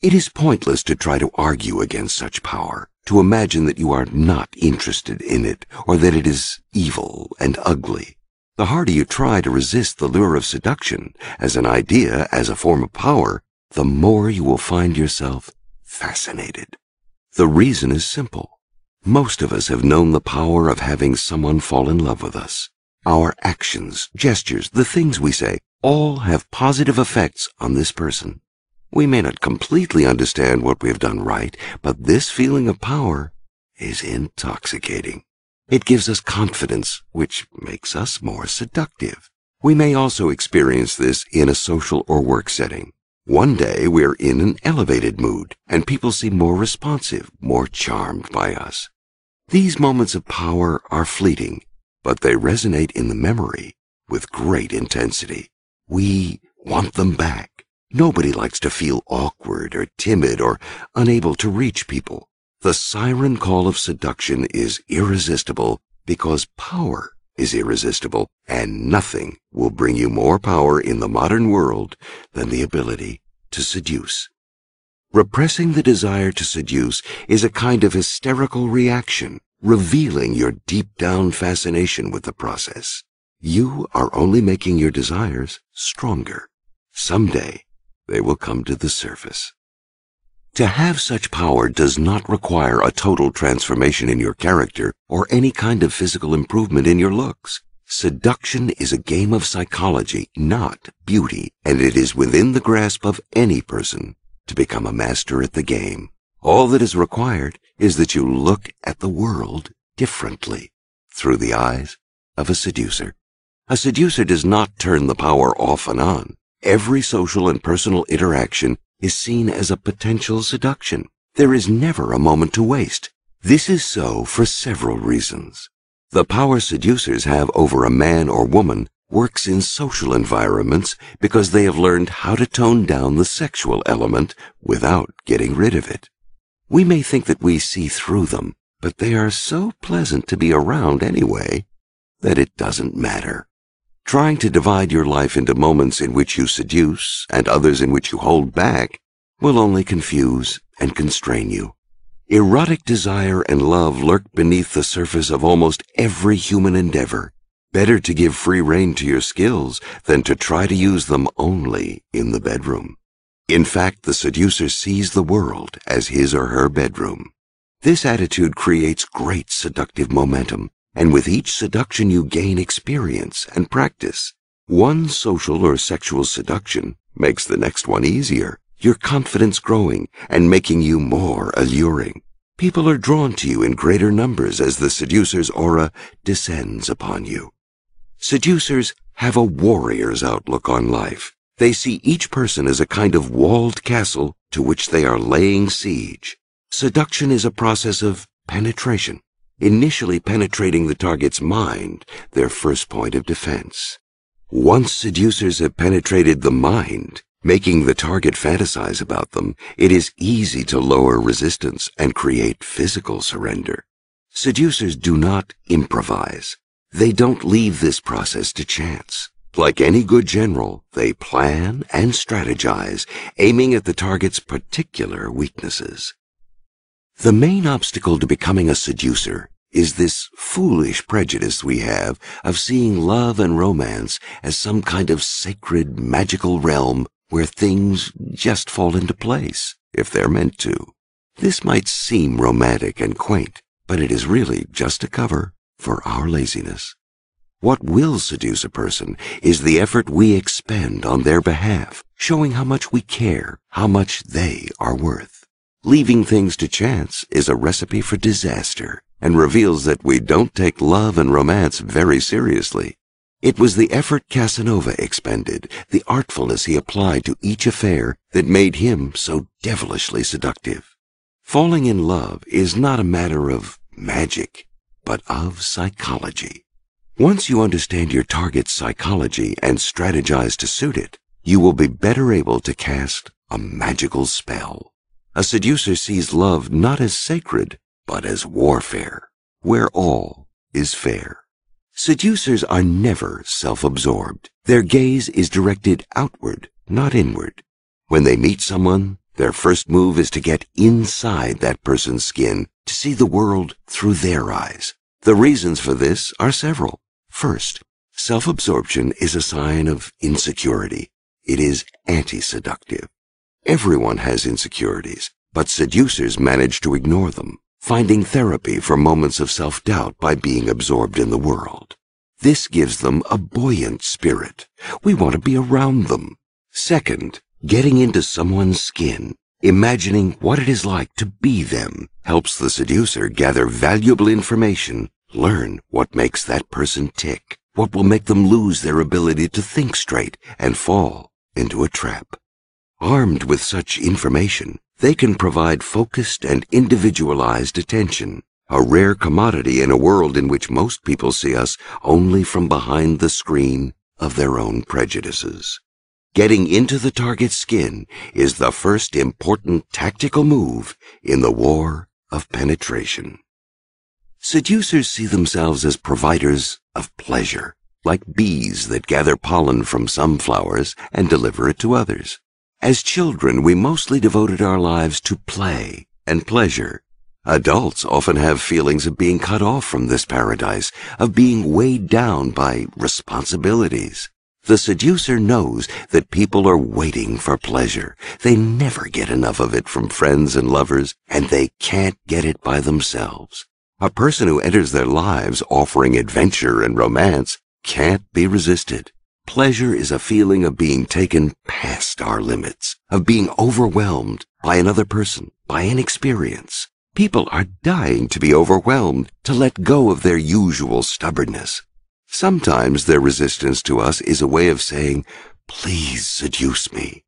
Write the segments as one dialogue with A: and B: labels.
A: It is pointless to try to argue against such power, to imagine that you are not interested in it, or that it is evil and ugly. The harder you try to resist the lure of seduction as an idea, as a form of power, the more you will find yourself fascinated. The reason is simple. Most of us have known the power of having someone fall in love with us. Our actions, gestures, the things we say, all have positive effects on this person. We may not completely understand what we have done right, but this feeling of power is intoxicating. It gives us confidence, which makes us more seductive. We may also experience this in a social or work setting. One day we're in an elevated mood, and people seem more responsive, more charmed by us. These moments of power are fleeting, but they resonate in the memory with great intensity. We want them back. Nobody likes to feel awkward or timid or unable to reach people. The siren call of seduction is irresistible because power is irresistible, and nothing will bring you more power in the modern world than the ability to seduce. Repressing the desire to seduce is a kind of hysterical reaction, revealing your deep down fascination with the process. You are only making your desires stronger. Someday, they will come to the surface. To have such power does not require a total transformation in your character or any kind of physical improvement in your looks. Seduction is a game of psychology, not beauty, and it is within the grasp of any person to become a master at the game. All that is required is that you look at the world differently through the eyes of a seducer. A seducer does not turn the power off and on. Every social and personal interaction is seen as a potential seduction. There is never a moment to waste. This is so for several reasons. The power seducers have over a man or woman works in social environments because they have learned how to tone down the sexual element without getting rid of it. We may think that we see through them, but they are so pleasant to be around anyway that it doesn't matter. Trying to divide your life into moments in which you seduce and others in which you hold back will only confuse and constrain you. Erotic desire and love lurk beneath the surface of almost every human endeavor. Better to give free rein to your skills than to try to use them only in the bedroom. In fact, the seducer sees the world as his or her bedroom. This attitude creates great seductive momentum and with each seduction you gain experience and practice. One social or sexual seduction makes the next one easier, your confidence growing and making you more alluring. People are drawn to you in greater numbers as the seducer's aura descends upon you. Seducers have a warrior's outlook on life. They see each person as a kind of walled castle to which they are laying siege. Seduction is a process of penetration initially penetrating the target's mind, their first point of defense. Once seducers have penetrated the mind, making the target fantasize about them, it is easy to lower resistance and create physical surrender. Seducers do not improvise. They don't leave this process to chance. Like any good general, they plan and strategize, aiming at the target's particular weaknesses. The main obstacle to becoming a seducer is this foolish prejudice we have of seeing love and romance as some kind of sacred, magical realm where things just fall into place, if they're meant to. This might seem romantic and quaint, but it is really just a cover for our laziness. What will seduce a person is the effort we expend on their behalf, showing how much we care, how much they are worth. Leaving things to chance is a recipe for disaster and reveals that we don't take love and romance very seriously. It was the effort Casanova expended, the artfulness he applied to each affair that made him so devilishly seductive. Falling in love is not a matter of magic, but of psychology. Once you understand your target's psychology and strategize to suit it, you will be better able to cast a magical spell. A seducer sees love not as sacred, but as warfare, where all is fair. Seducers are never self-absorbed. Their gaze is directed outward, not inward. When they meet someone, Their first move is to get inside that person's skin to see the world through their eyes. The reasons for this are several. First, self-absorption is a sign of insecurity. It is anti-seductive. Everyone has insecurities, but seducers manage to ignore them, finding therapy for moments of self-doubt by being absorbed in the world. This gives them a buoyant spirit. We want to be around them. Second, getting into someone's skin, imagining what it is like to be them, helps the seducer gather valuable information, learn what makes that person tick, what will make them lose their ability to think straight and fall into a trap. Armed with such information, they can provide focused and individualized attention, a rare commodity in a world in which most people see us only from behind the screen of their own prejudices. Getting into the target's skin is the first important tactical move in the war of penetration. Seducers see themselves as providers of pleasure, like bees that gather pollen from some flowers and deliver it to others. As children, we mostly devoted our lives to play and pleasure. Adults often have feelings of being cut off from this paradise, of being weighed down by responsibilities. The seducer knows that people are waiting for pleasure. They never get enough of it from friends and lovers, and they can't get it by themselves. A person who enters their lives offering adventure and romance can't be resisted. Pleasure is a feeling of being taken past our limits, of being overwhelmed by another person, by an experience. People are dying to be overwhelmed, to let go of their usual stubbornness. Sometimes their resistance to us is a way of saying, please seduce me.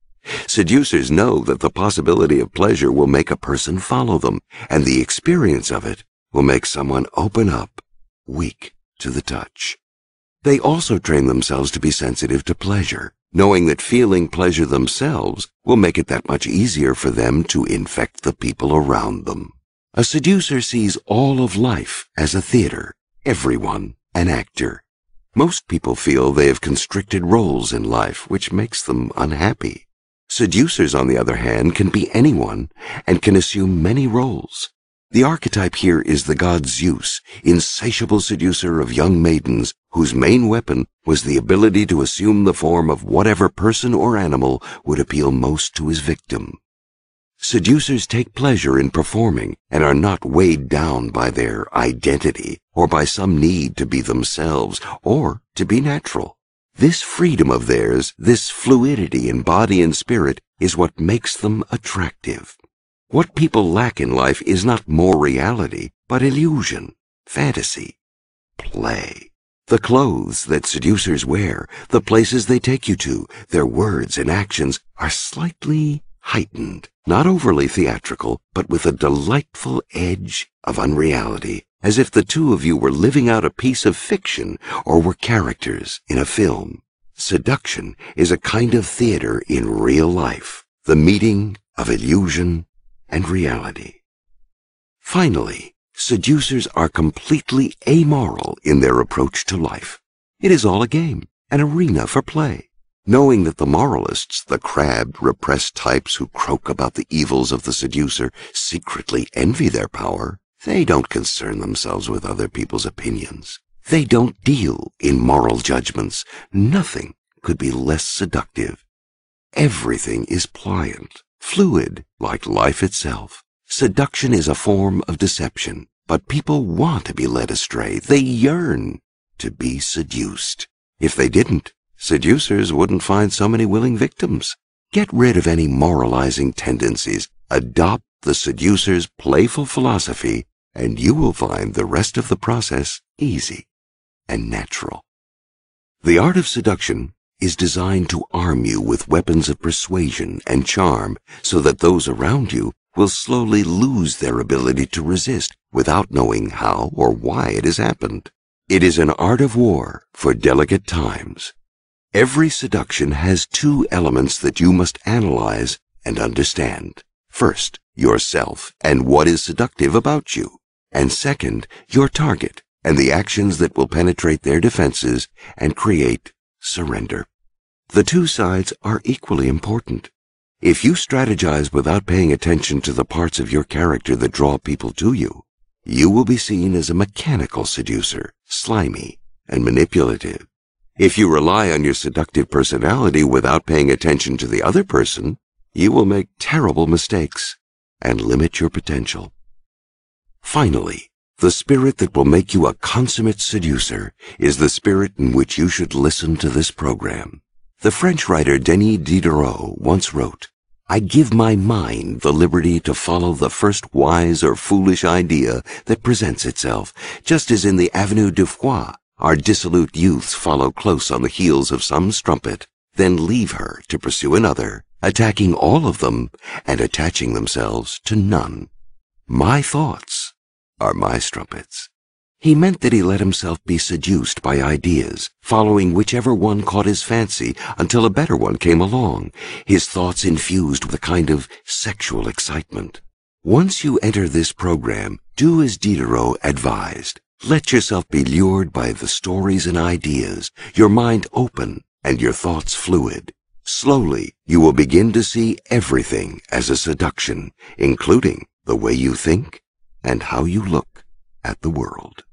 A: Seducers know that the possibility of pleasure will make a person follow them, and the experience of it will make someone open up, weak to the touch. They also train themselves to be sensitive to pleasure, knowing that feeling pleasure themselves will make it that much easier for them to infect the people around them. A seducer sees all of life as a theater, everyone an actor. Most people feel they have constricted roles in life, which makes them unhappy. Seducers, on the other hand, can be anyone and can assume many roles. The archetype here is the god Zeus, insatiable seducer of young maidens, whose main weapon was the ability to assume the form of whatever person or animal would appeal most to his victim. Seducers take pleasure in performing and are not weighed down by their identity or by some need to be themselves or to be natural. This freedom of theirs, this fluidity in body and spirit, is what makes them attractive. What people lack in life is not more reality, but illusion, fantasy, play. The clothes that seducers wear, the places they take you to, their words and actions are slightly heightened, not overly theatrical, but with a delightful edge of unreality, as if the two of you were living out a piece of fiction or were characters in a film. Seduction is a kind of theater in real life, the meeting of illusion and reality. Finally, seducers are completely amoral in their approach to life. It is all a game, an arena for play. Knowing that the moralists, the crabbed, repressed types who croak about the evils of the seducer, secretly envy their power, they don't concern themselves with other people's opinions. They don't deal in moral judgments. Nothing could be less seductive. Everything is pliant, fluid, like life itself. Seduction is a form of deception, but people want to be led astray. They yearn to be seduced. If they didn't, seducers wouldn't find so many willing victims. Get rid of any moralizing tendencies. Adopt the seducer's playful philosophy, and you will find the rest of the process easy and natural. The art of seduction is designed to arm you with weapons of persuasion and charm so that those around you will slowly lose their ability to resist without knowing how or why it has happened. It is an art of war for delicate times. Every seduction has two elements that you must analyze and understand. First, yourself and what is seductive about you. And second, your target and the actions that will penetrate their defenses and create surrender. The two sides are equally important. If you strategize without paying attention to the parts of your character that draw people to you, you will be seen as a mechanical seducer, slimy, and manipulative. If you rely on your seductive personality without paying attention to the other person, you will make terrible mistakes and limit your potential. Finally, the spirit that will make you a consummate seducer is the spirit in which you should listen to this program. The French writer Denis Diderot once wrote, I give my mind the liberty to follow the first wise or foolish idea that presents itself, just as in the Avenue du Foy our dissolute youths follow close on the heels of some strumpet, then leave her to pursue another, attacking all of them and attaching themselves to none. My thoughts are my strumpets. He meant that he let himself be seduced by ideas, following whichever one caught his fancy until a better one came along, his thoughts infused with a kind of sexual excitement. Once you enter this program, do as Diderot advised. Let yourself be lured by the stories and ideas, your mind open and your thoughts fluid. Slowly, you will begin to see everything as a seduction, including the way you think and how you look at the world.